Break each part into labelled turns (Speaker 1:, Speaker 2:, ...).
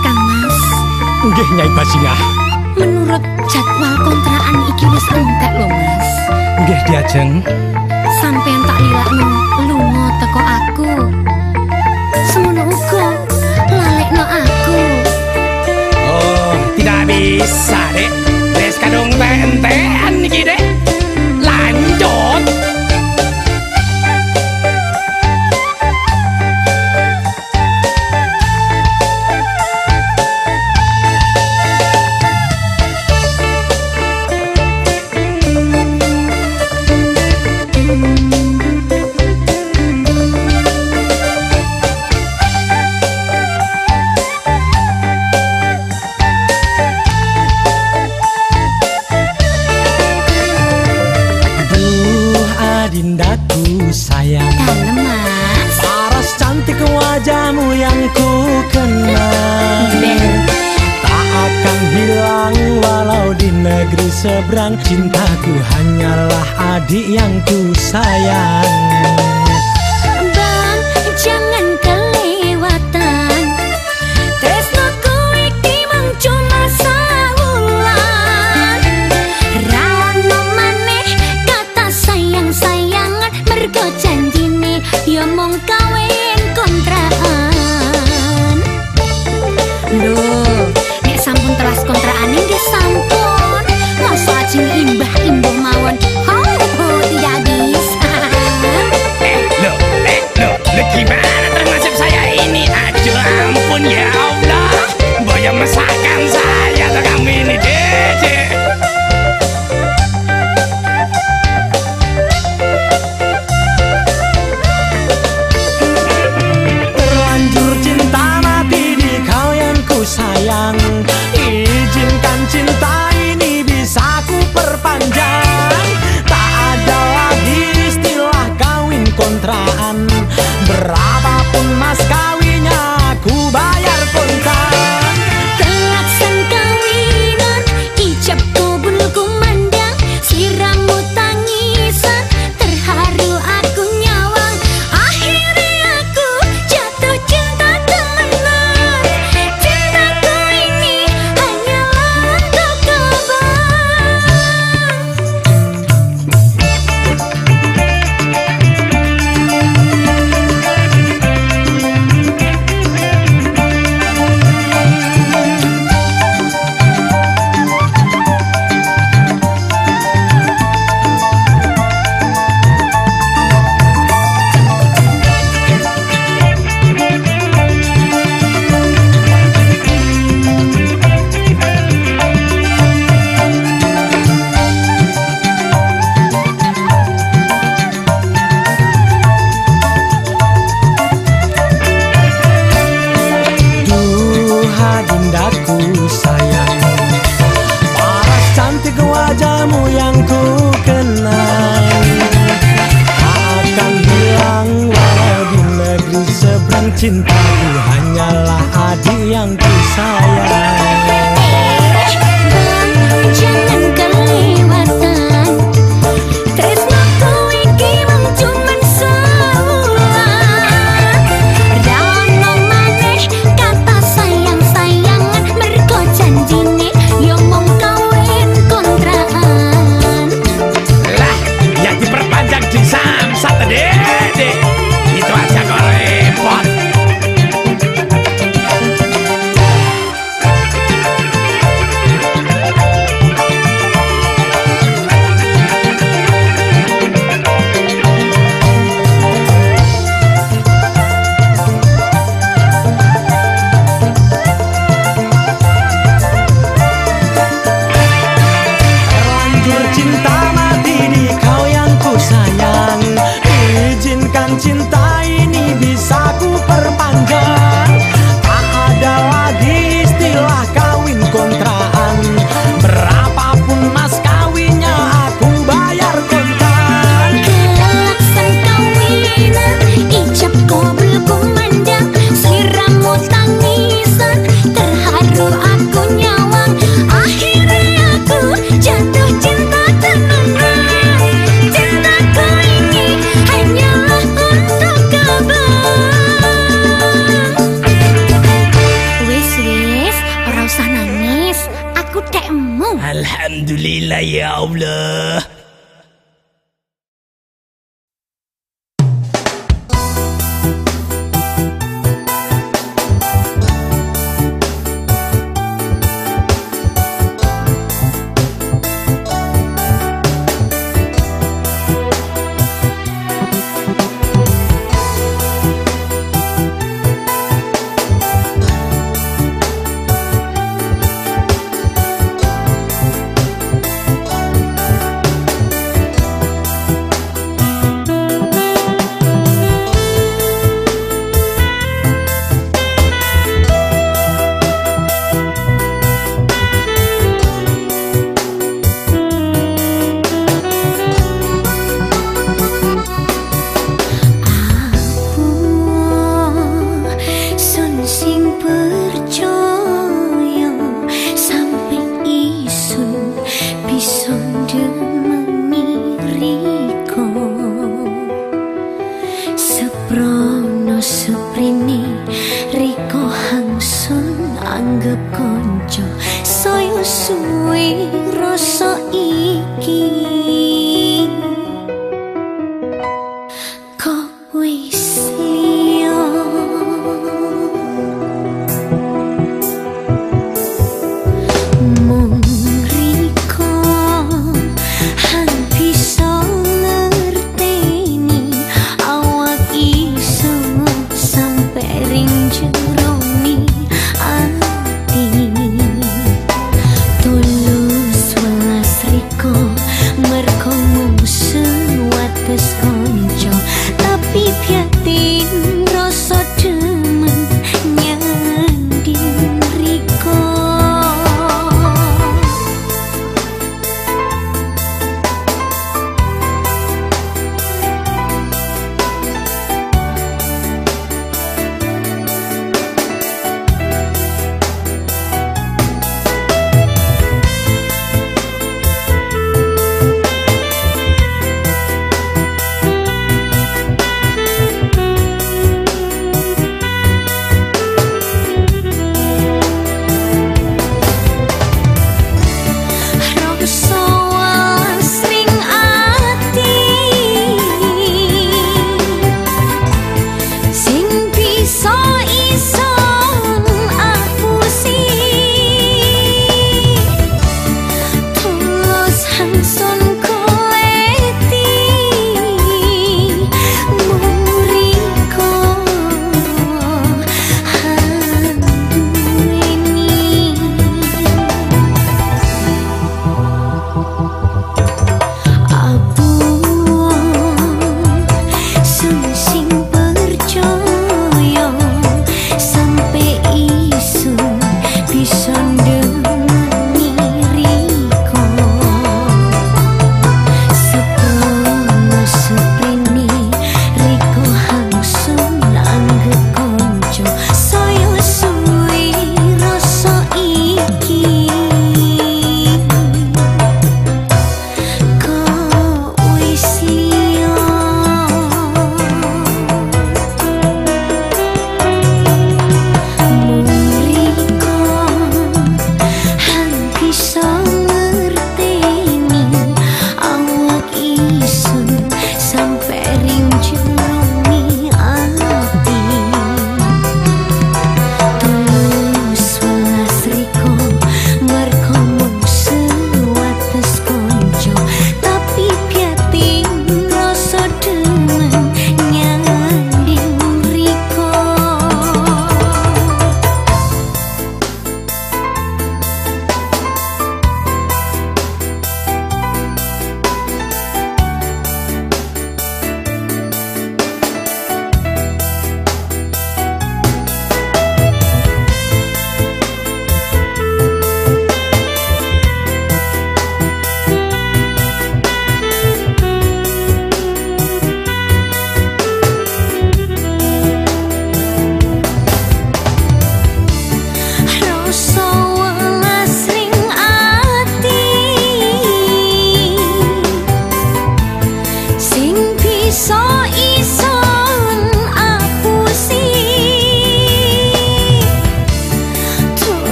Speaker 1: Kang Mas. Nggih Nyai Basingah.
Speaker 2: Menurut jadwal kontrakan iki wis entek lho, Mas.
Speaker 1: Nggih diajeng.
Speaker 2: Sampeyan tak lilakno lunga teko aku. Semono uga lalekno aku.
Speaker 1: Oh, tidak bisa, Dek. Wis kadung entek-entekan iki, Dek. negeri seberang Cintaku hanyalah adik yang ku sayang. Gimana termasuk saya ini Aduh ampun ya Allah. Boya masakan saya tuh kami ini dede Terlanjur cinta mati di kau yang ku sayang.
Speaker 2: Merkong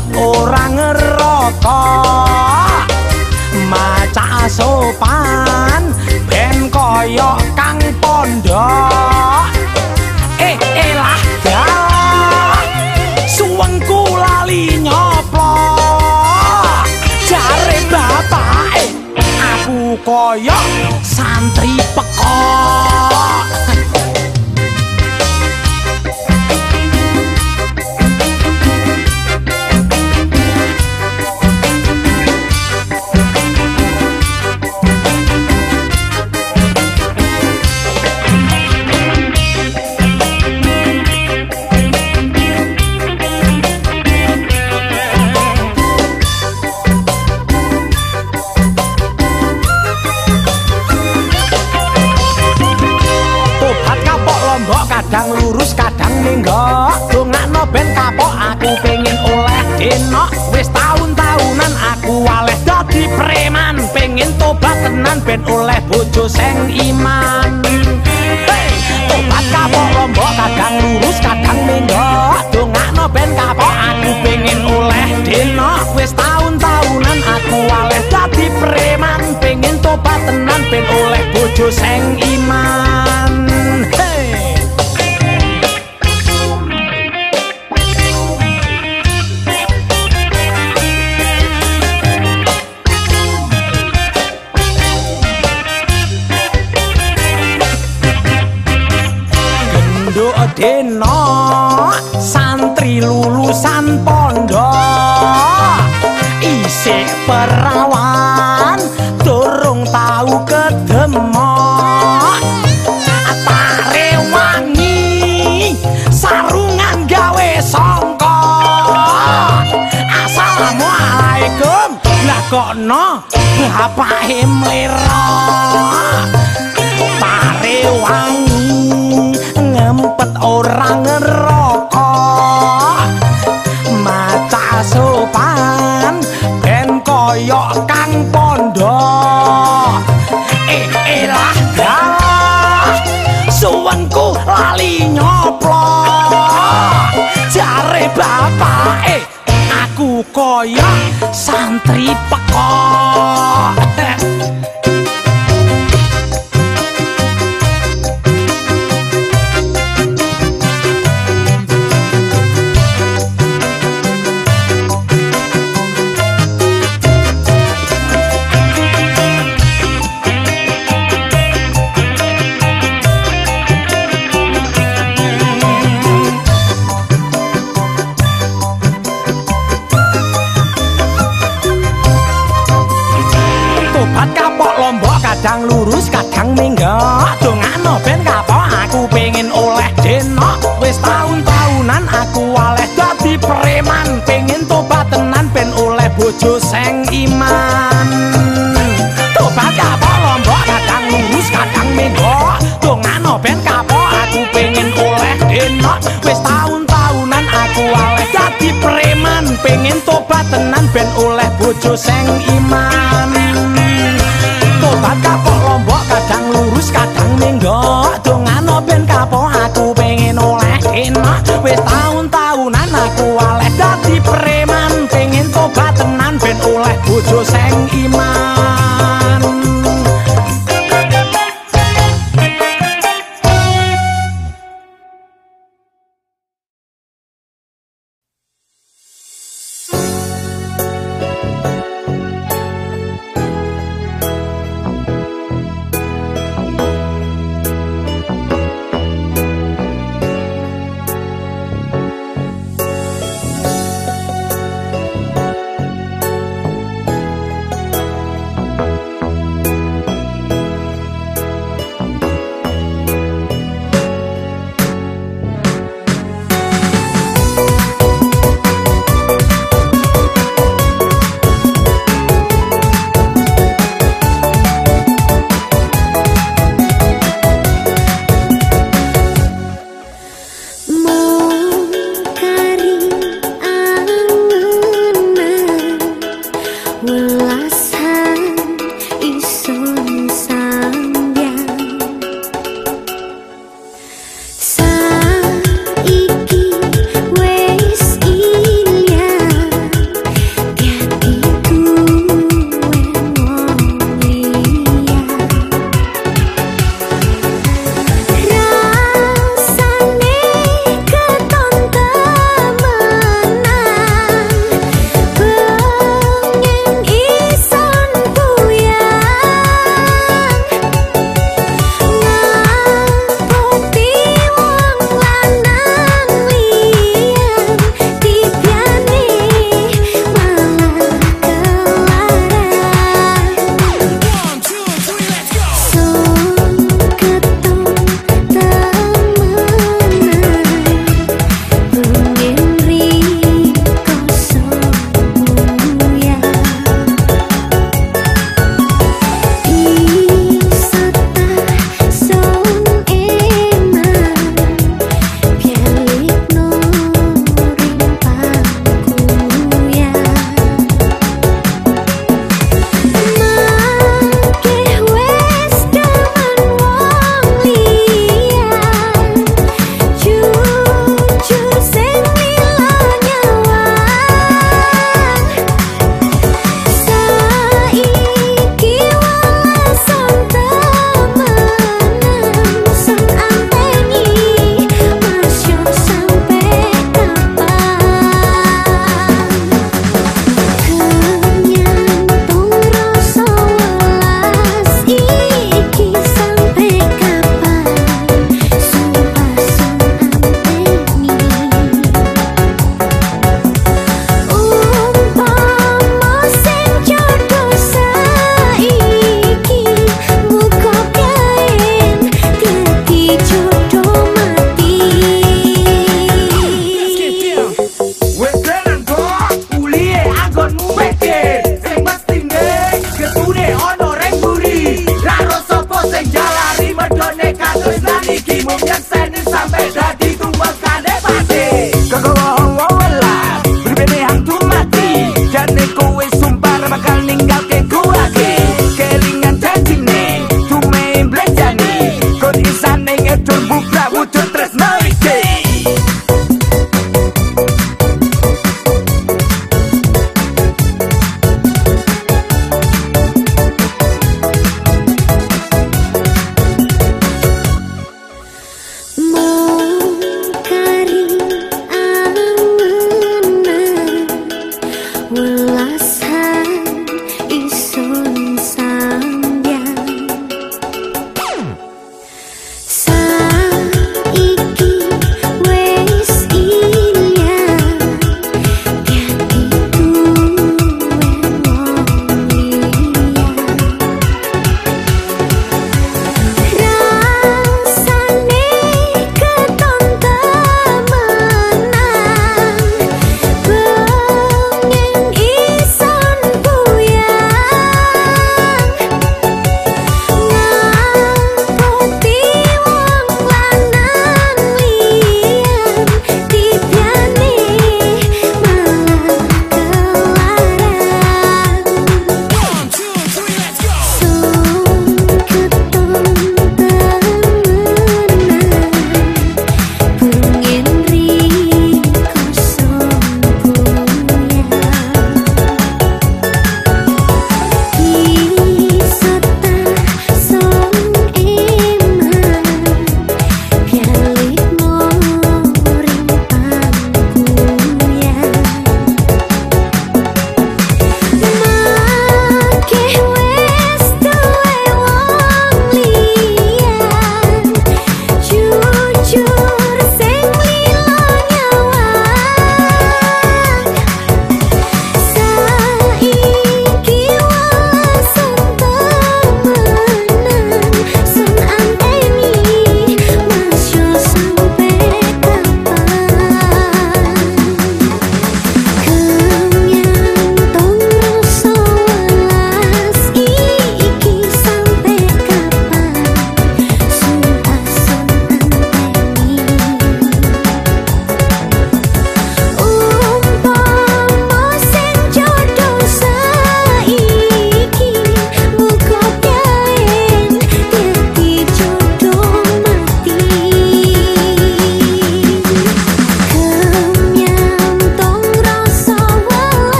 Speaker 1: ngempet orang ngerokok. Maca sopan ben koyo kang pondok. Eh elah dah suwengku lali nyoplok. Jare bapak eh aku koyo santri pekok aku pengen oleh denok Wis tahun-tahunan aku waleh dadi preman. Pengen tobat tenan ben oleh bojo seng iman. Hey! Tobat kapok lombok kadang lurus kadang minggok Dongakno ben kapok aku pengen oleh denok Wis tahun-tahunan aku waleh dadi preman. Pengen tobat tenan ben oleh bojo seng iman. Hey! Perawan durung tau kedemok. Atare wangi sarungan gawe songko assalamualaikum lah kok no? Bapak Trip.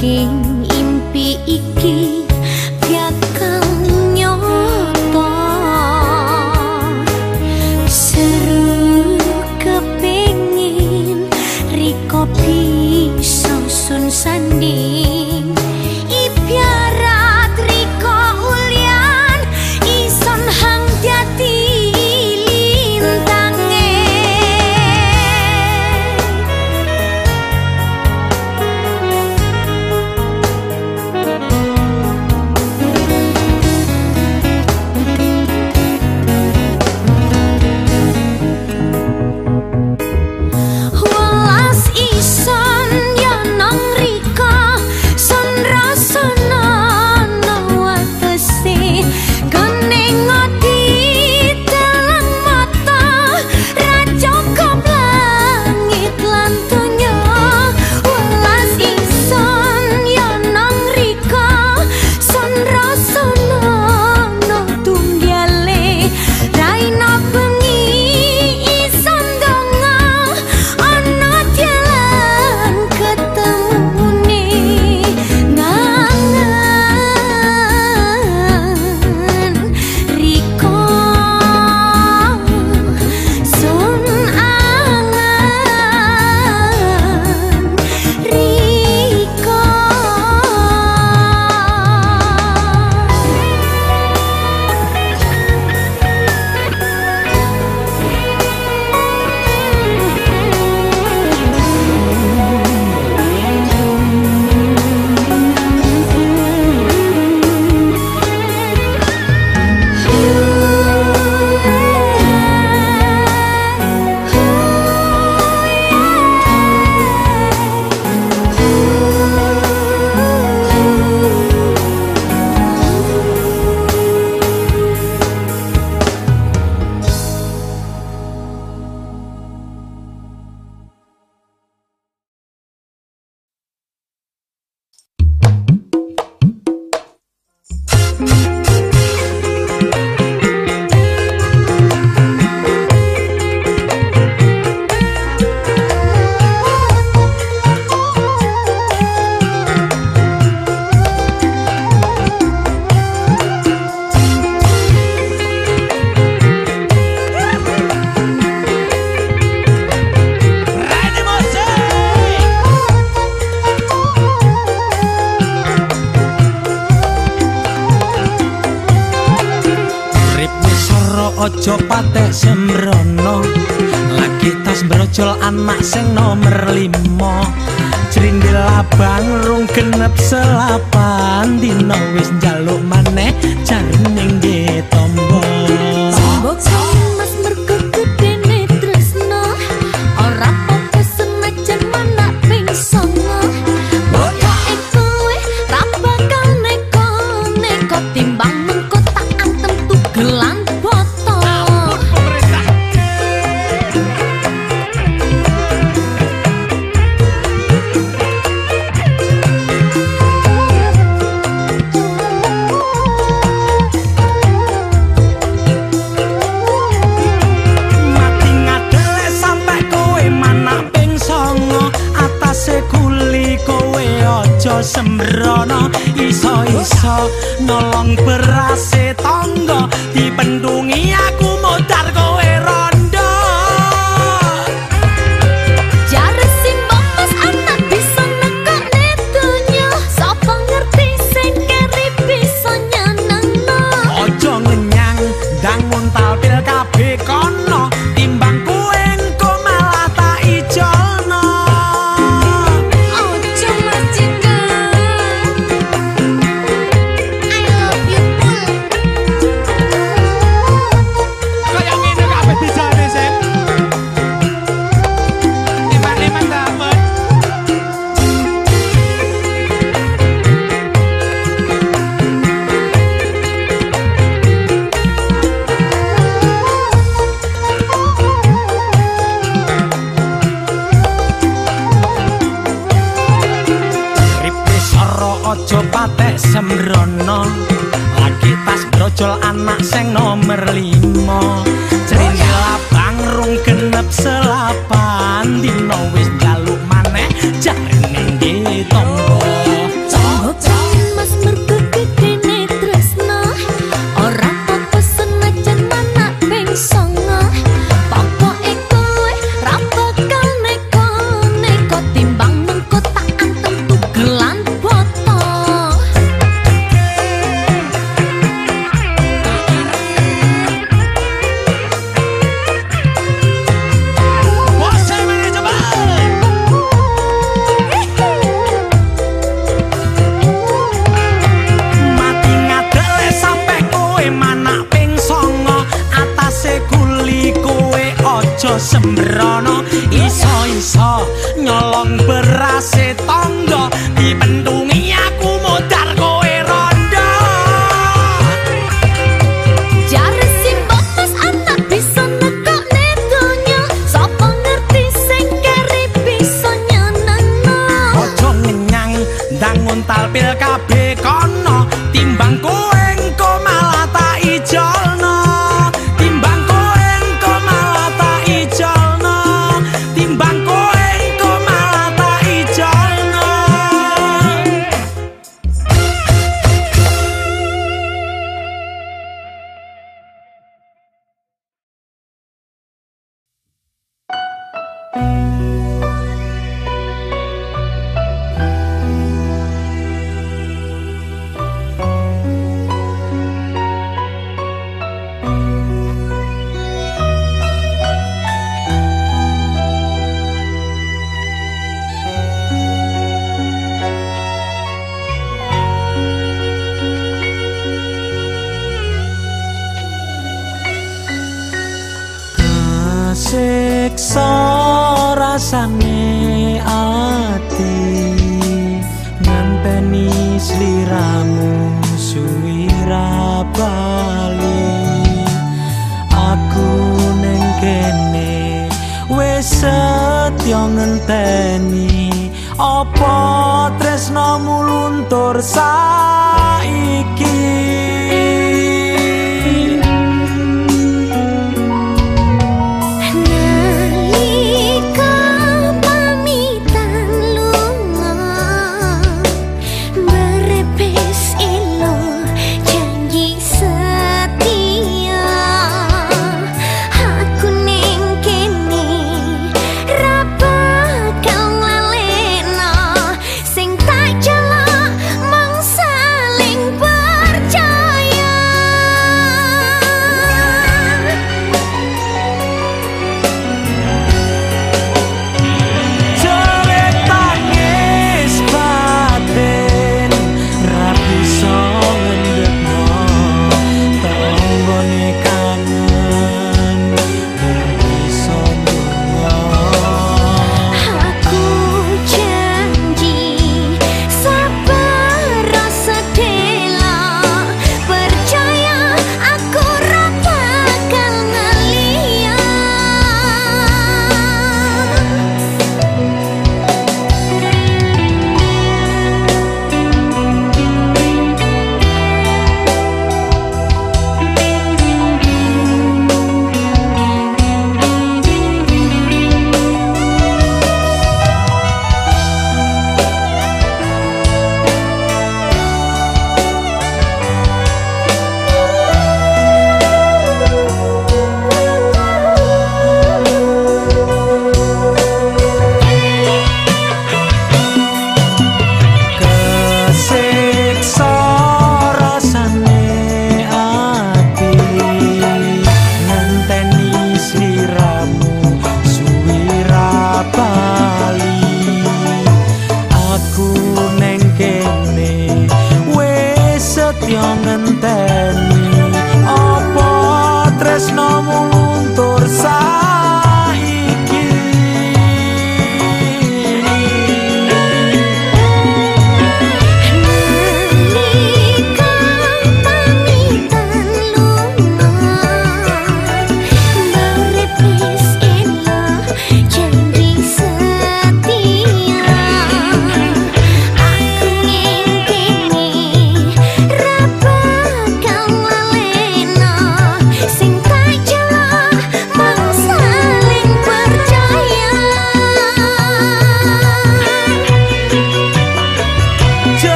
Speaker 1: saking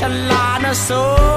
Speaker 1: Shalana I?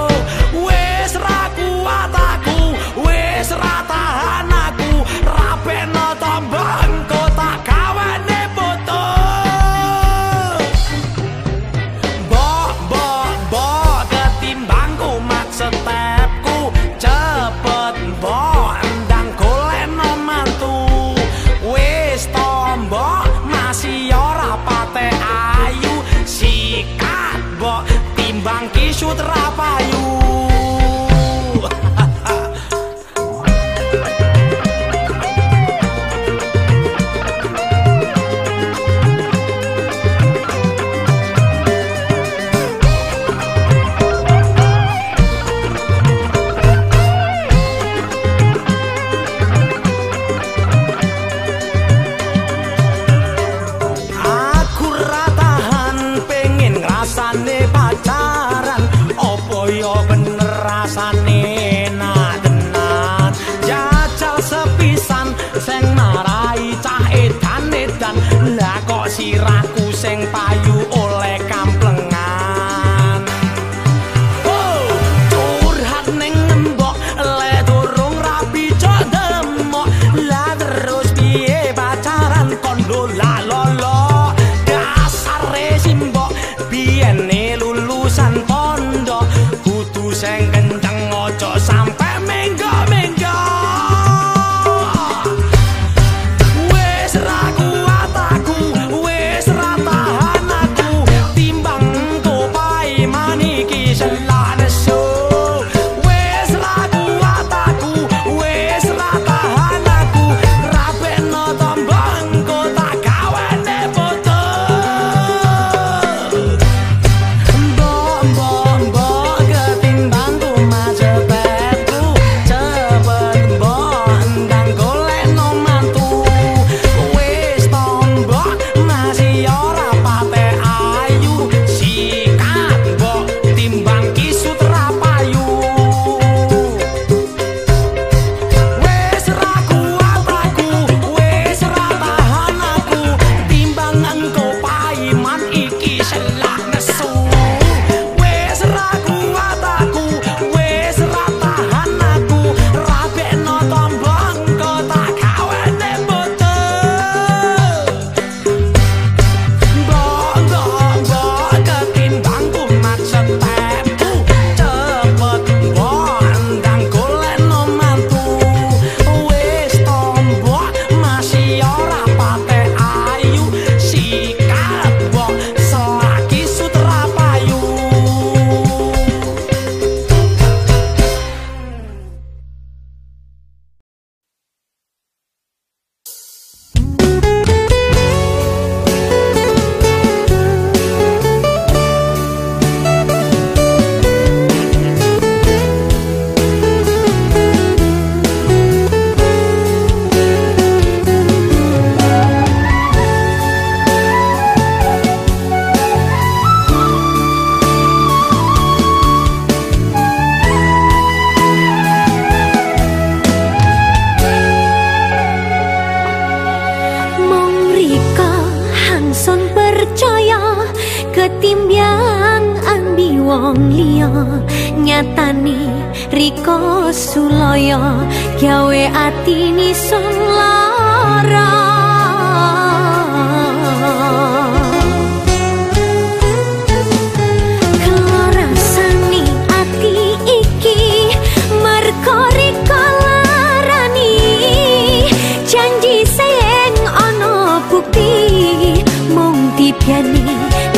Speaker 1: 骗你。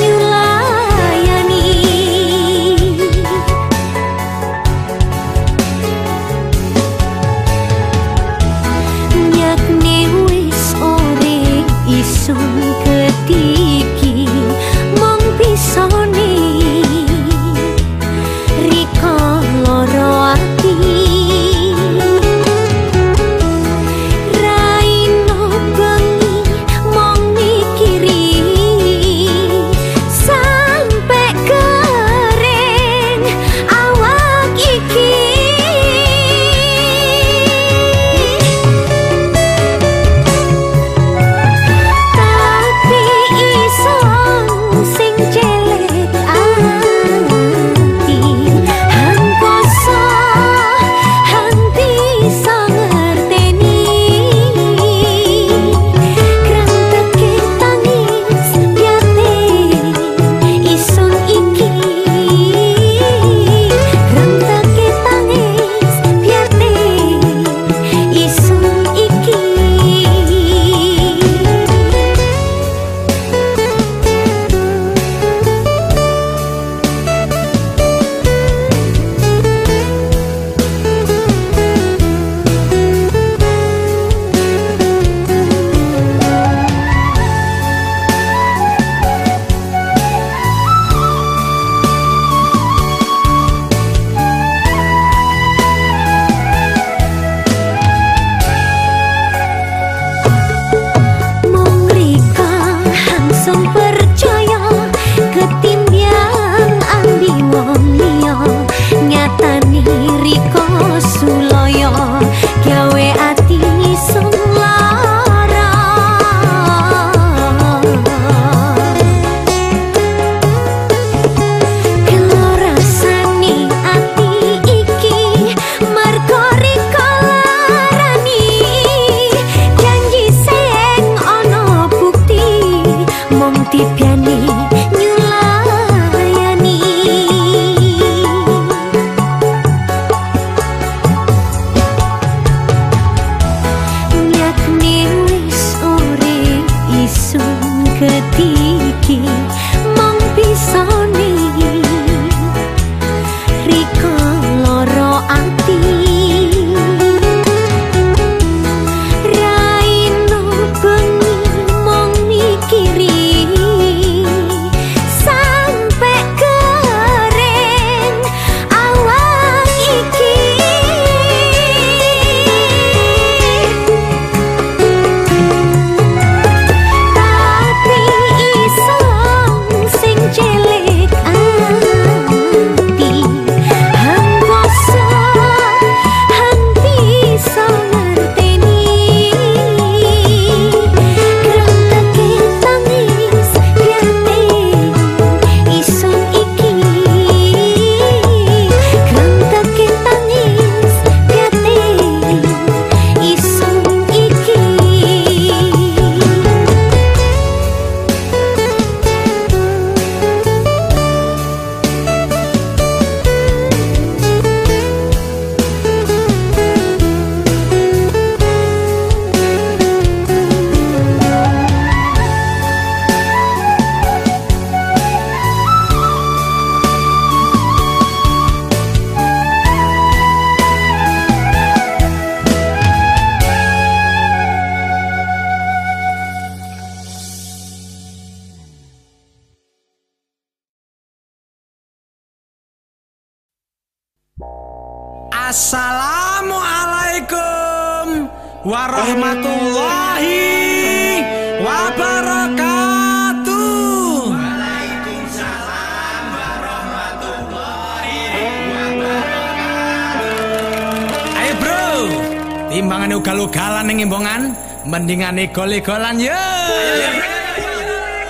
Speaker 1: ugal-ugalan ning imbongan, mendingan igol-igolan ya.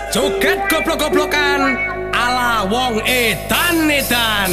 Speaker 1: Joget goblok-goblokan ala wong edan-edan.